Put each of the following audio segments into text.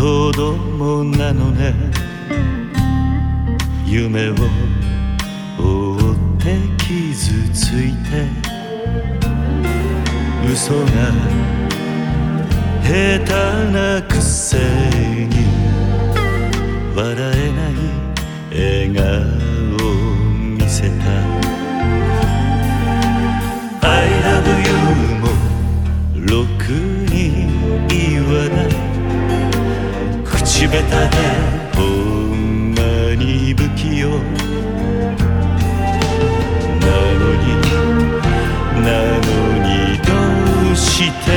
子供なのね。夢を追って傷ついて。嘘が下手なくせに。笑えない笑顔を見せた。I love you もろくに言わない。口下手でほんまに不器用。なのになのにどうして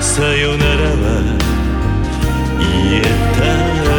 さよならは言えた